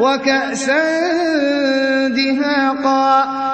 وَكَأْسًا دِهَاقًا.